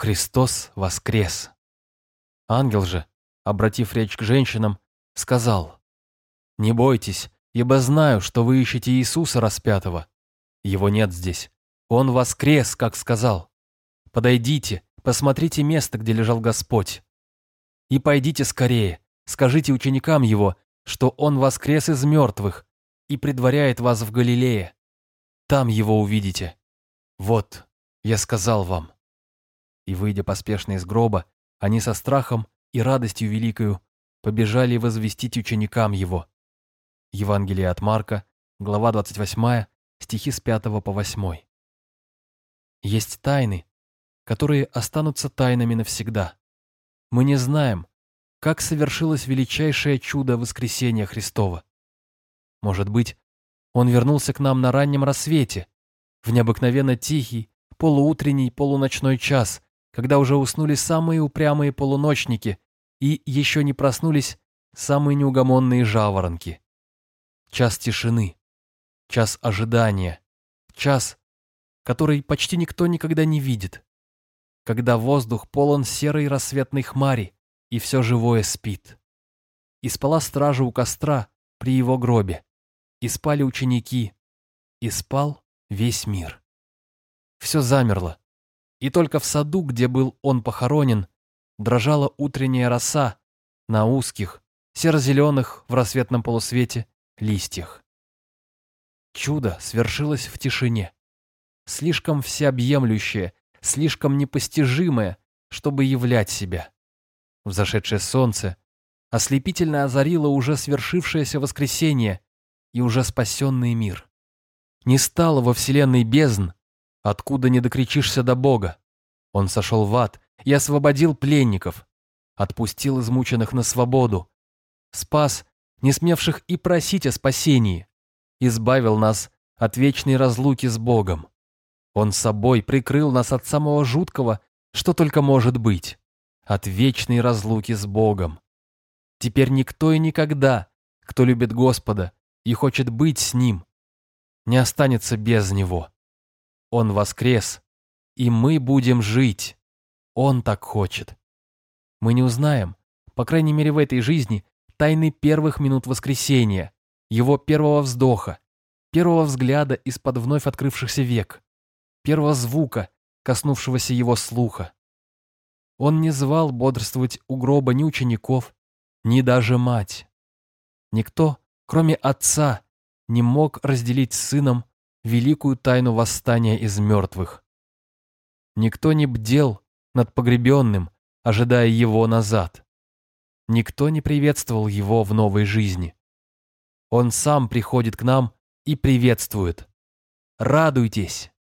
Христос воскрес. Ангел же, обратив речь к женщинам, сказал, «Не бойтесь, ибо знаю, что вы ищете Иисуса распятого. Его нет здесь. Он воскрес, как сказал. Подойдите, посмотрите место, где лежал Господь. И пойдите скорее, скажите ученикам Его, что Он воскрес из мертвых и предваряет вас в Галилее. Там Его увидите. Вот, я сказал вам». И, выйдя поспешно из гроба, они со страхом и радостью великою побежали возвестить ученикам Его. Евангелие от Марка, глава 28, стихи с 5 по 8. Есть тайны, которые останутся тайнами навсегда. Мы не знаем, как совершилось величайшее чудо воскресения Христова. Может быть, Он вернулся к нам на раннем рассвете, в необыкновенно тихий, полуутренний, полуночной час, когда уже уснули самые упрямые полуночники и еще не проснулись самые неугомонные жаворонки. Час тишины, час ожидания, час, который почти никто никогда не видит, когда воздух полон серой рассветной хмари, и все живое спит. И спала стража у костра при его гробе, и спали ученики, и спал весь мир. Все замерло, и только в саду, где был он похоронен, дрожала утренняя роса на узких, серо-зеленых в рассветном полусвете листьях. Чудо свершилось в тишине, слишком всеобъемлющее, слишком непостижимое, чтобы являть себя. Взошедшее солнце ослепительно озарило уже свершившееся воскресенье и уже спасенный мир. Не стало во вселенной бездн, откуда не докричишься до Бога. Он сошел в ад и освободил пленников, отпустил измученных на свободу, спас не смевших и просить о спасении, избавил нас от вечной разлуки с Богом. Он собой прикрыл нас от самого жуткого, что только может быть, от вечной разлуки с Богом. Теперь никто и никогда, кто любит Господа и хочет быть с Ним, не останется без Него. Он воскрес, и мы будем жить. Он так хочет. Мы не узнаем, по крайней мере в этой жизни, тайны первых минут воскресения, его первого вздоха, первого взгляда из-под вновь открывшихся век, первого звука, коснувшегося его слуха. Он не звал бодрствовать у гроба ни учеников, ни даже мать. Никто, кроме отца, не мог разделить с сыном великую тайну восстания из мертвых. Никто не бдел над погребенным, ожидая его назад. Никто не приветствовал его в новой жизни. Он сам приходит к нам и приветствует. Радуйтесь!